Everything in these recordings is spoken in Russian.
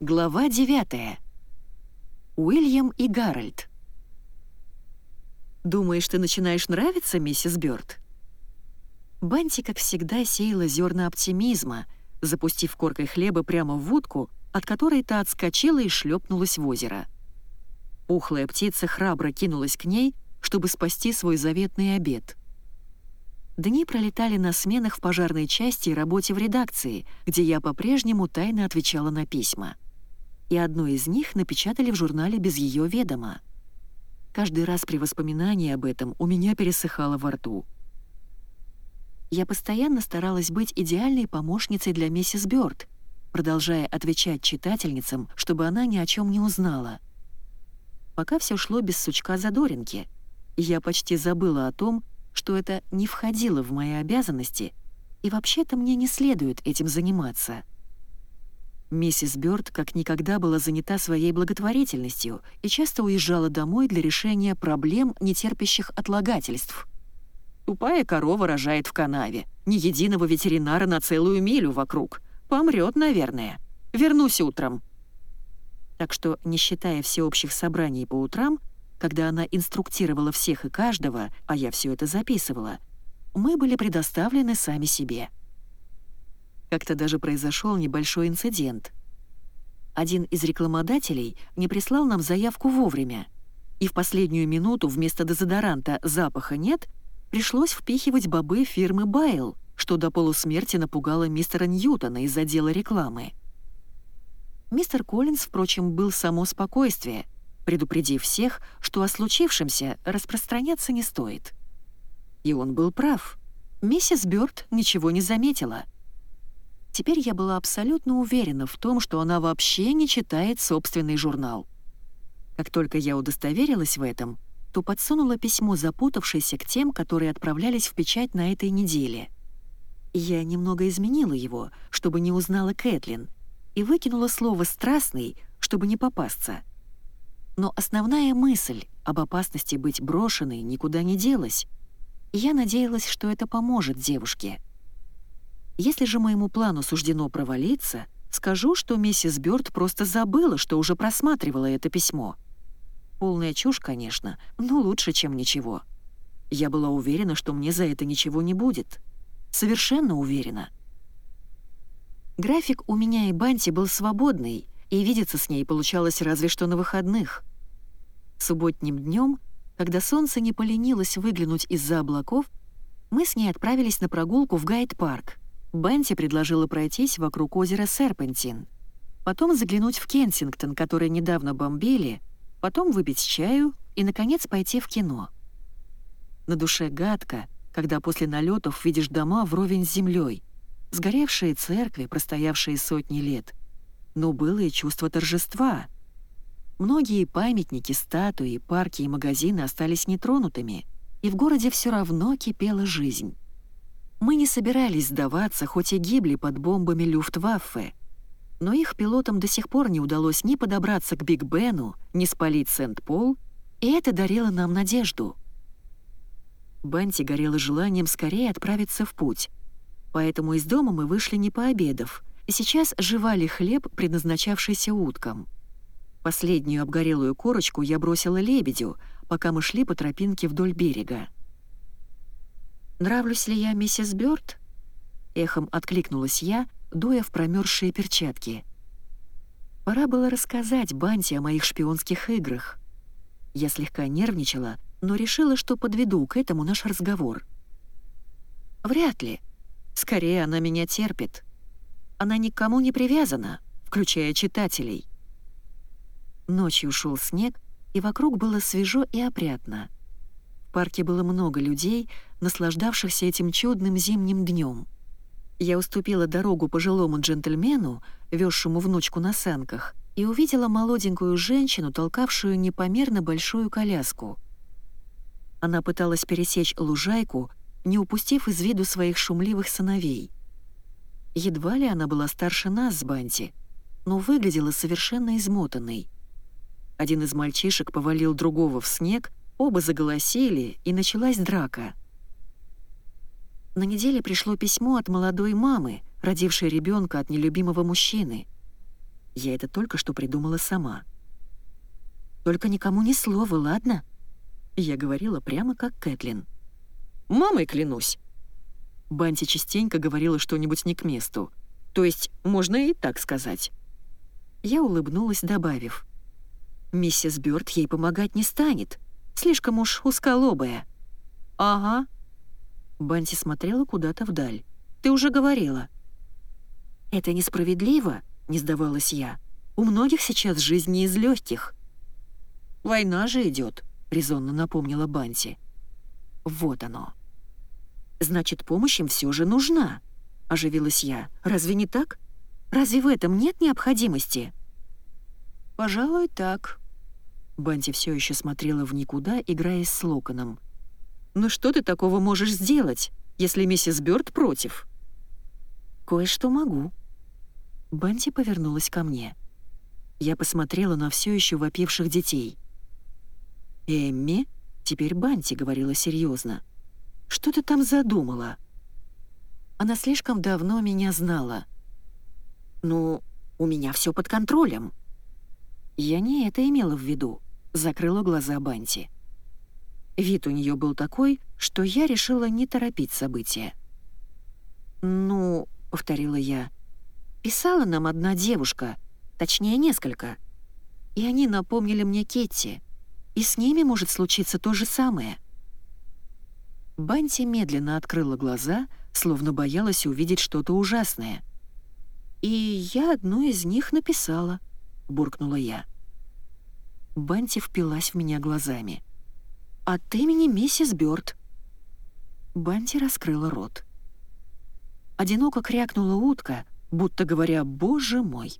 Глава 9. Уильям и Гарольд. «Думаешь, ты начинаешь нравиться, миссис Бёрд?» Банти, как всегда, сеяла зерна оптимизма, запустив коркой хлеба прямо в вудку, от которой та отскочила и шлепнулась в озеро. Пухлая птица храбро кинулась к ней, чтобы спасти свой заветный обед. Дни пролетали на сменах в пожарной части и работе в редакции, где я по-прежнему тайно отвечала на письма и одно из них напечатали в журнале без ее ведома. Каждый раз при воспоминании об этом у меня пересыхало во рту. Я постоянно старалась быть идеальной помощницей для миссис Бёрд, продолжая отвечать читательницам, чтобы она ни о чем не узнала. Пока все шло без сучка задоринки, я почти забыла о том, что это не входило в мои обязанности, и вообще-то мне не следует этим заниматься — Миссис Бёрд как никогда была занята своей благотворительностью и часто уезжала домой для решения проблем, не терпящих отлагательств. Тупая корова рожает в канаве. Ни единого ветеринара на целую милю вокруг. Помрет, наверное. Вернусь утром. Так что, не считая всеобщих собраний по утрам, когда она инструктировала всех и каждого, а я все это записывала, мы были предоставлены сами себе. Как-то даже произошел небольшой инцидент. Один из рекламодателей не прислал нам заявку вовремя, и в последнюю минуту вместо дезодоранта «запаха нет» пришлось впихивать бобы фирмы «Байл», что до полусмерти напугало мистера Ньютона из отдела рекламы. Мистер Коллинз, впрочем, был само спокойствие, предупредив всех, что о случившемся распространяться не стоит. И он был прав. Миссис Бёрд ничего не заметила — Теперь я была абсолютно уверена в том, что она вообще не читает собственный журнал. Как только я удостоверилась в этом, то подсунула письмо, запутавшееся к тем, которые отправлялись в печать на этой неделе. Я немного изменила его, чтобы не узнала Кэтлин, и выкинула слово «страстный», чтобы не попасться. Но основная мысль об опасности быть брошенной никуда не делась, я надеялась, что это поможет девушке — если же моему плану суждено провалиться, скажу, что миссис Бёрд просто забыла, что уже просматривала это письмо. Полная чушь, конечно, но лучше, чем ничего. Я была уверена, что мне за это ничего не будет. Совершенно уверена. График у меня и Банти был свободный, и видеться с ней получалось разве что на выходных. Субботним днем, когда солнце не поленилось выглянуть из-за облаков, мы с ней отправились на прогулку в Гайд-парк — Бенти предложила пройтись вокруг озера Серпентин, потом заглянуть в Кенсингтон, который недавно бомбили, потом выпить чаю и, наконец, пойти в кино. На душе гадко, когда после налетов видишь дома вровень с землей, сгоревшие церкви, простоявшие сотни лет. Но было и чувство торжества. Многие памятники, статуи, парки и магазины остались нетронутыми, и в городе все равно кипела жизнь. Мы не собирались сдаваться, хоть и гибли под бомбами Люфтваффе. Но их пилотам до сих пор не удалось ни подобраться к Биг Бену, ни спалить Сент-Пол, и это дарило нам надежду. Банти горела желанием скорее отправиться в путь. Поэтому из дома мы вышли не пообедав, и сейчас жевали хлеб, предназначавшийся уткам. Последнюю обгорелую корочку я бросила лебедю, пока мы шли по тропинке вдоль берега. «Нравлюсь ли я миссис Бёрд?» Эхом откликнулась я, дуя в промерзшие перчатки. Пора было рассказать Банти о моих шпионских играх. Я слегка нервничала, но решила, что подведу к этому наш разговор. «Вряд ли. Скорее, она меня терпит. Она никому не привязана, включая читателей». Ночью шел снег, и вокруг было свежо и опрятно. В парке было много людей, наслаждавшихся этим чудным зимним днем. Я уступила дорогу пожилому джентльмену, везшему внучку на санках, и увидела молоденькую женщину, толкавшую непомерно большую коляску. Она пыталась пересечь лужайку, не упустив из виду своих шумливых сыновей. Едва ли она была старше нас с Банти, но выглядела совершенно измотанной. Один из мальчишек повалил другого в снег, оба заголосили, и началась драка — на неделе пришло письмо от молодой мамы, родившей ребенка от нелюбимого мужчины. Я это только что придумала сама. «Только никому ни слова, ладно?» Я говорила прямо как Кэтлин. «Мамой клянусь!» Банти частенько говорила что-нибудь не к месту. То есть, можно и так сказать. Я улыбнулась, добавив. «Миссис Бёрд ей помогать не станет. Слишком уж узколобая». «Ага». Банти смотрела куда-то вдаль. «Ты уже говорила». «Это несправедливо», — не сдавалась я. «У многих сейчас жизнь не из легких. «Война же идет», — резонно напомнила Банти. «Вот оно». «Значит, помощь им все же нужна», — оживилась я. «Разве не так? Разве в этом нет необходимости?» «Пожалуй, так». Банти все еще смотрела в никуда, играя с Локоном. «Ну что ты такого можешь сделать, если миссис Бёрд против?» «Кое-что могу». Банти повернулась ко мне. Я посмотрела на все еще вопивших детей. «Эмми?» — теперь Банти говорила серьезно. «Что ты там задумала?» Она слишком давно меня знала. «Ну, у меня все под контролем». Я не это имела в виду, закрыла глаза Банти. Вид у нее был такой, что я решила не торопить события. «Ну», — повторила я, — «писала нам одна девушка, точнее, несколько. И они напомнили мне Кетти, и с ними может случиться то же самое». Банти медленно открыла глаза, словно боялась увидеть что-то ужасное. «И я одну из них написала», — буркнула я. Банти впилась в меня глазами. «От имени миссис Бёрд». Банти раскрыла рот. Одиноко крякнула утка, будто говоря «Боже мой!»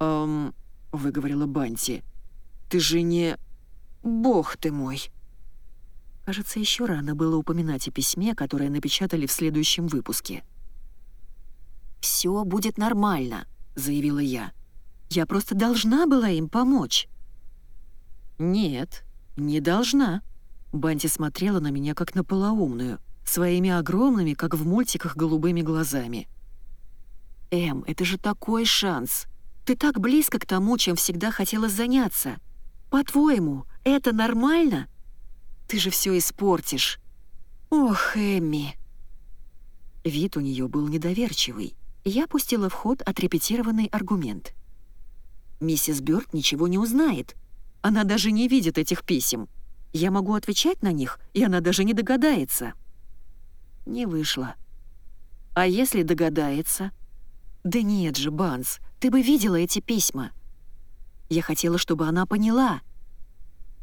«Эм...» — выговорила Банти. «Ты же не... Бог ты мой!» Кажется, еще рано было упоминать о письме, которое напечатали в следующем выпуске. «Все будет нормально», — заявила я. «Я просто должна была им помочь». «Нет, не должна». Банти смотрела на меня как на полоумную, своими огромными, как в мультиках, голубыми глазами. «Эм, это же такой шанс! Ты так близко к тому, чем всегда хотела заняться. По-твоему, это нормально?» Ты же все испортишь. Ох, Эми. Вид у нее был недоверчивый. Я пустила в ход отрепетированный аргумент. Миссис Бёрд ничего не узнает. Она даже не видит этих писем. Я могу отвечать на них, и она даже не догадается. Не вышло. А если догадается? Да нет же, Банс, ты бы видела эти письма. Я хотела, чтобы она поняла.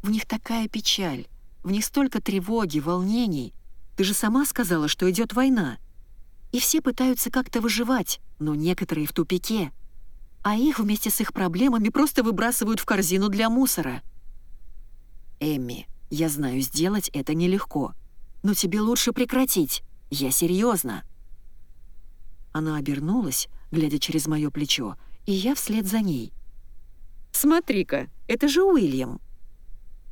В них такая печаль, в них столько тревоги, волнений. Ты же сама сказала, что идет война. И все пытаются как-то выживать, но некоторые в тупике. А их вместе с их проблемами просто выбрасывают в корзину для мусора. Эмми, я знаю, сделать это нелегко. Но тебе лучше прекратить. Я серьезно. Она обернулась, глядя через мое плечо, и я вслед за ней. «Смотри-ка, это же Уильям!»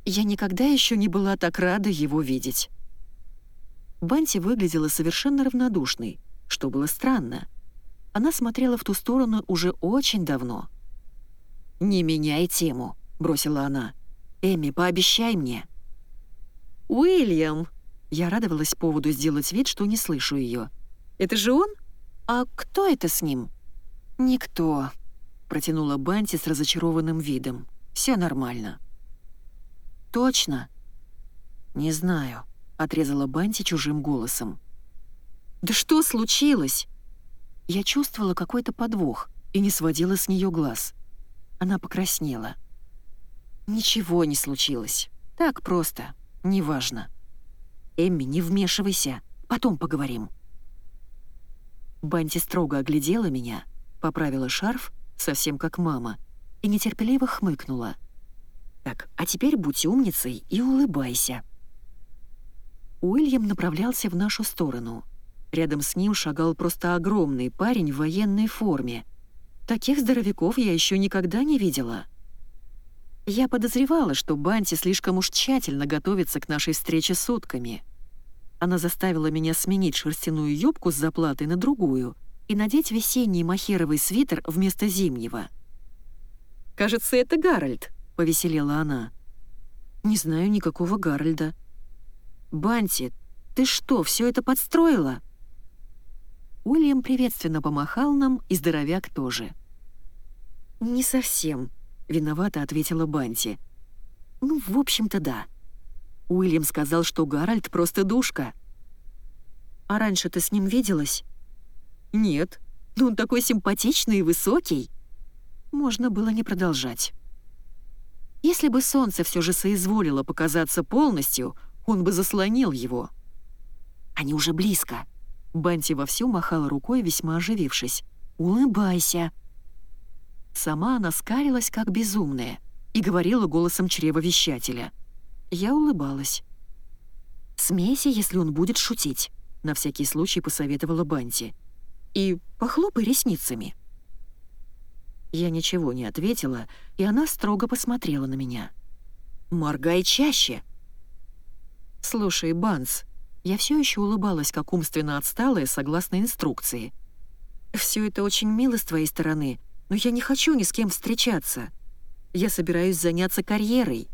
Я никогда еще не была так рада его видеть. Банти выглядела совершенно равнодушной, что было странно. Она смотрела в ту сторону уже очень давно. «Не меняй тему», — бросила она. «Эми, пообещай мне». «Уильям!» Я радовалась поводу сделать вид, что не слышу ее. «Это же он? А кто это с ним?» «Никто», — протянула Банти с разочарованным видом. Все нормально». «Точно?» «Не знаю», — отрезала Банти чужим голосом. «Да что случилось?» Я чувствовала какой-то подвох и не сводила с нее глаз. Она покраснела. «Ничего не случилось. Так просто. Неважно. Эмми, не вмешивайся. Потом поговорим». Банти строго оглядела меня, поправила шарф, совсем как мама, и нетерпеливо хмыкнула — так, а теперь будь умницей и улыбайся». Уильям направлялся в нашу сторону. Рядом с ним шагал просто огромный парень в военной форме. Таких здоровяков я еще никогда не видела. Я подозревала, что Банти слишком уж тщательно готовится к нашей встрече с утками. Она заставила меня сменить шерстяную юбку с заплатой на другую и надеть весенний махеровый свитер вместо зимнего — Кажется, это Гарольд», — повеселела она. «Не знаю никакого Гарольда». «Банти, ты что, все это подстроила?» Уильям приветственно помахал нам, и здоровяк тоже. «Не совсем», — виновато ответила Банти. «Ну, в общем-то, да. Уильям сказал, что Гарольд просто душка». «А раньше ты с ним виделась?» «Нет, но он такой симпатичный и высокий». Можно было не продолжать. Если бы солнце все же соизволило показаться полностью, он бы заслонил его. «Они уже близко», Банти вовсю махала рукой, весьма оживившись. «Улыбайся!» Сама она скалилась, как безумная, и говорила голосом чревовещателя. Я улыбалась. «Смейся, если он будет шутить», — на всякий случай посоветовала Банти. «И похлопай ресницами». Я ничего не ответила, и она строго посмотрела на меня. «Моргай чаще!» «Слушай, Банс, я все еще улыбалась, как умственно отсталая, согласно инструкции. «Все это очень мило с твоей стороны, но я не хочу ни с кем встречаться. Я собираюсь заняться карьерой».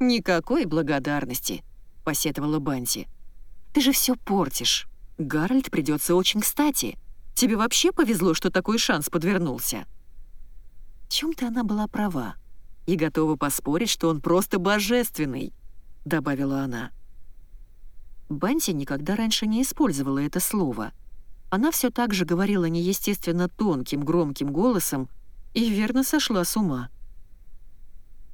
«Никакой благодарности», — посетовала Банти. «Ты же все портишь. Гарольд придется очень кстати. Тебе вообще повезло, что такой шанс подвернулся». В чем-то она была права. И готова поспорить, что он просто божественный, — добавила она. Банси никогда раньше не использовала это слово. Она все так же говорила неестественно тонким, громким голосом и верно сошла с ума.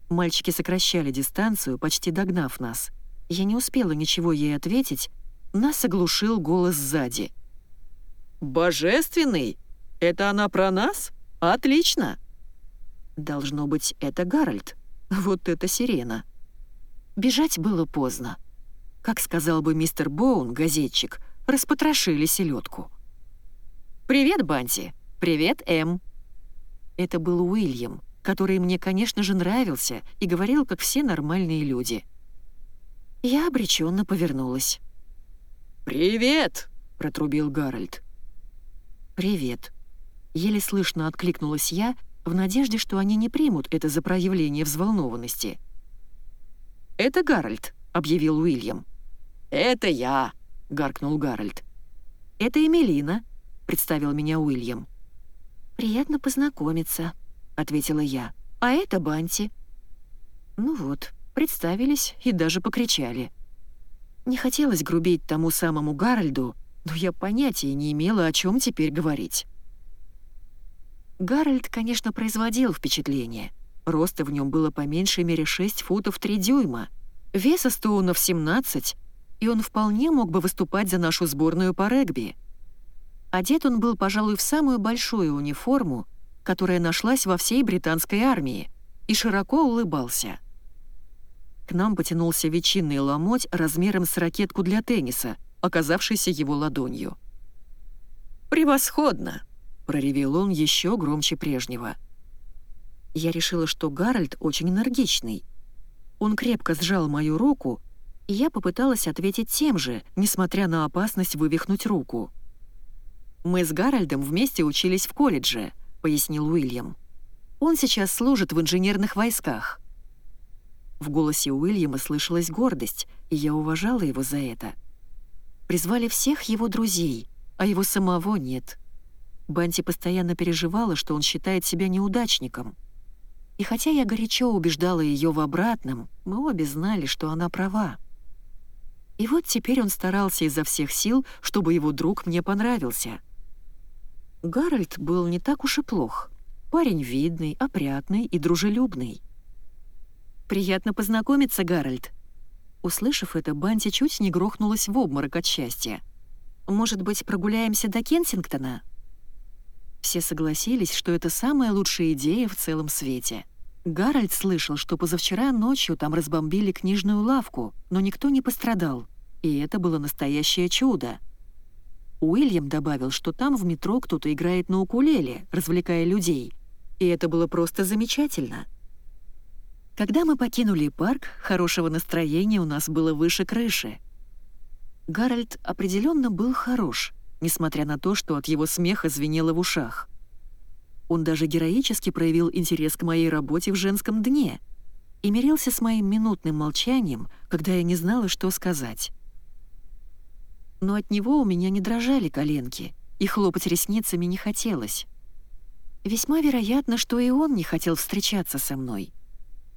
Мальчики сокращали дистанцию, почти догнав нас. Я не успела ничего ей ответить, нас оглушил голос сзади. «Божественный? Это она про нас? Отлично!» Должно быть, это Гарольд. Вот это сирена. Бежать было поздно. Как сказал бы мистер Боун, газетчик, распотрошили селедку. «Привет, Банти! Привет, Эм!» Это был Уильям, который мне, конечно же, нравился и говорил, как все нормальные люди. Я обреченно повернулась. «Привет!» — протрубил Гарольд. «Привет!» — еле слышно откликнулась я, в надежде, что они не примут это за проявление взволнованности. «Это Гарольд», — объявил Уильям. «Это я», — гаркнул Гарольд. «Это Эмилина», — представил меня Уильям. «Приятно познакомиться», — ответила я. «А это Банти». Ну вот, представились и даже покричали. Не хотелось грубить тому самому Гарольду, но я понятия не имела, о чем теперь говорить. Гарольд, конечно, производил впечатление. Роста в нем было по меньшей мере 6 футов 3 дюйма, веса стоунов 17, и он вполне мог бы выступать за нашу сборную по регби. Одет он был, пожалуй, в самую большую униформу, которая нашлась во всей британской армии, и широко улыбался. К нам потянулся ветчинный ломоть размером с ракетку для тенниса, оказавшийся его ладонью. «Превосходно!» — проревел он еще громче прежнего. Я решила, что Гарольд очень энергичный. Он крепко сжал мою руку, я попыталась ответить тем же, несмотря на опасность вывихнуть руку. «Мы с Гарольдом вместе учились в колледже», — пояснил Уильям. «Он сейчас служит в инженерных войсках». В голосе Уильяма слышалась гордость, и я уважала его за это. Призвали всех его друзей, а его самого нет. Банти постоянно переживала, что он считает себя неудачником. И хотя я горячо убеждала ее в обратном, мы обе знали, что она права. И вот теперь он старался изо всех сил, чтобы его друг мне понравился. Гарольд был не так уж и плох. Парень видный, опрятный и дружелюбный. «Приятно познакомиться, Гарольд». Услышав это, Банти чуть не грохнулась в обморок от счастья. «Может быть, прогуляемся до Кенсингтона?» Все согласились, что это самая лучшая идея в целом свете. Гарольд слышал, что позавчера ночью там разбомбили книжную лавку, но никто не пострадал, и это было настоящее чудо. Уильям добавил, что там в метро кто-то играет на укулеле, развлекая людей, и это было просто замечательно. Когда мы покинули парк, хорошего настроения у нас было выше крыши. Гарольд определенно был хорош, несмотря на то, что от его смеха звенело в ушах. Он даже героически проявил интерес к моей работе в женском дне и мирился с моим минутным молчанием, когда я не знала, что сказать. Но от него у меня не дрожали коленки, и хлопать ресницами не хотелось. Весьма вероятно, что и он не хотел встречаться со мной.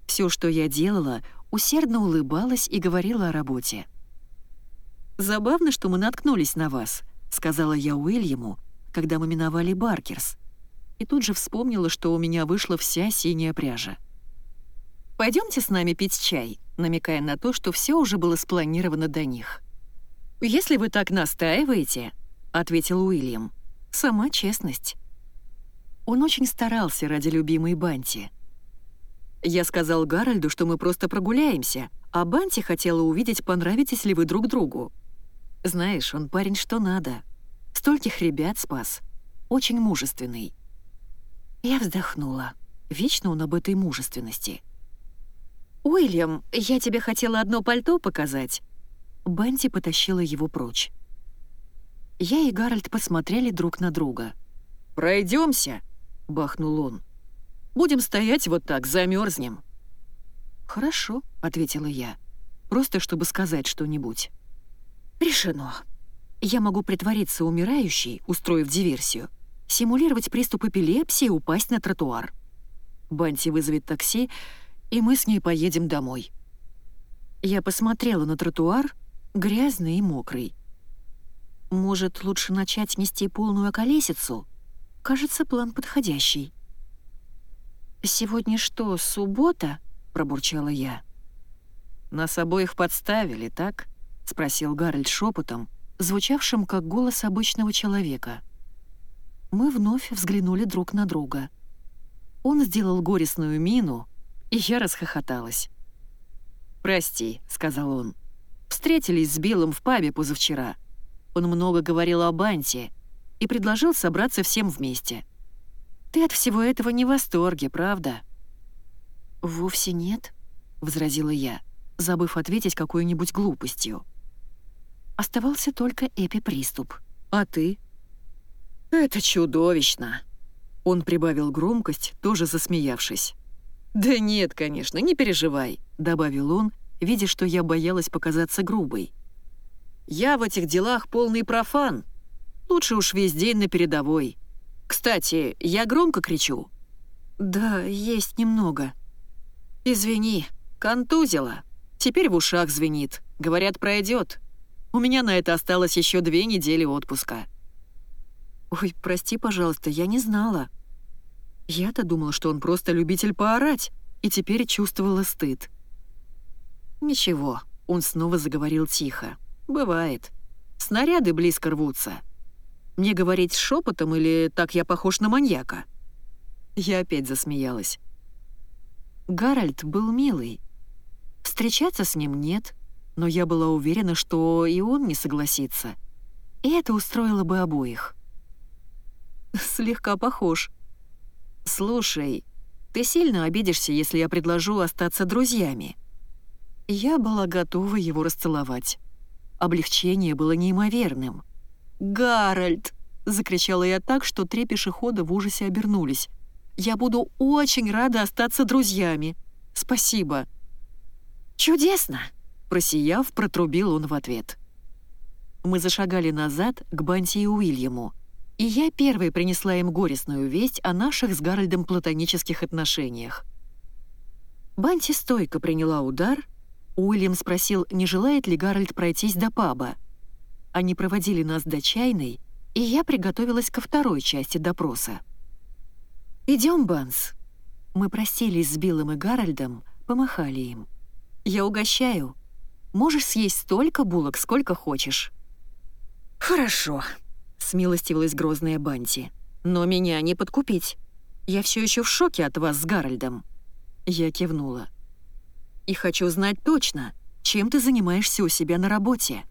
Все, что я делала, усердно улыбалась и говорила о работе. «Забавно, что мы наткнулись на вас», — сказала я Уильяму, когда мы миновали Баркерс. И тут же вспомнила, что у меня вышла вся синяя пряжа. Пойдемте с нами пить чай», намекая на то, что все уже было спланировано до них. «Если вы так настаиваете», — ответил Уильям, — «сама честность». Он очень старался ради любимой Банти. Я сказал Гарольду, что мы просто прогуляемся, а Банти хотела увидеть, понравитесь ли вы друг другу. Знаешь, он парень что надо. Стольких ребят спас. Очень мужественный. Я вздохнула. Вечно он об этой мужественности. «Уильям, я тебе хотела одно пальто показать». Банти потащила его прочь. Я и Гарольд посмотрели друг на друга. Пройдемся, бахнул он. «Будем стоять вот так, замерзнем». «Хорошо», — ответила я, просто чтобы сказать что-нибудь. «Решено. Я могу притвориться умирающей, устроив диверсию, симулировать приступ эпилепсии и упасть на тротуар. Банти вызовет такси, и мы с ней поедем домой». Я посмотрела на тротуар, грязный и мокрый. «Может, лучше начать нести полную околесицу? Кажется, план подходящий». «Сегодня что, суббота?» — пробурчала я. «Нас обоих подставили, так?» — спросил Гарольд шепотом, звучавшим как голос обычного человека. Мы вновь взглянули друг на друга. Он сделал горестную мину, и я расхохоталась. «Прости», — сказал он. «Встретились с Биллом в пабе позавчера. Он много говорил о Банте и предложил собраться всем вместе. Ты от всего этого не в восторге, правда?» «Вовсе нет», — возразила я, забыв ответить какой-нибудь глупостью. Оставался только эпиприступ. «А ты?» «Это чудовищно!» Он прибавил громкость, тоже засмеявшись. «Да нет, конечно, не переживай», — добавил он, видя, что я боялась показаться грубой. «Я в этих делах полный профан. Лучше уж весь день на передовой. Кстати, я громко кричу?» «Да, есть немного». «Извини, контузила. Теперь в ушах звенит. Говорят, пройдет. У меня на это осталось еще две недели отпуска». «Ой, прости, пожалуйста, я не знала», я-то думала, что он просто любитель поорать, и теперь чувствовала стыд. «Ничего», — он снова заговорил тихо. «Бывает. Снаряды близко рвутся. Мне говорить шепотом или так я похож на маньяка?» Я опять засмеялась. Гарольд был милый. Встречаться с ним нет, но я была уверена, что и он не согласится. И это устроило бы обоих. «Слегка похож», «Слушай, ты сильно обидишься, если я предложу остаться друзьями?» Я была готова его расцеловать. Облегчение было неимоверным. «Гарольд!» — закричала я так, что три пешехода в ужасе обернулись. «Я буду очень рада остаться друзьями. Спасибо!» «Чудесно!» — просияв, протрубил он в ответ. Мы зашагали назад к Банти и Уильяму, и я первой принесла им горестную весть о наших с Гарольдом платонических отношениях. Банти стойко приняла удар. Уильям спросил, не желает ли Гарольд пройтись до паба. Они проводили нас до чайной, и я приготовилась ко второй части допроса. «Идем, Банс». Мы простились с Биллом и Гарольдом, помахали им. «Я угощаю. Можешь съесть столько булок, сколько хочешь». «Хорошо», смилостивилась грозная Банти. «Но меня не подкупить. Я все еще в шоке от вас с Гарольдом». Я кивнула. «И хочу знать точно, чем ты занимаешься у себя на работе?»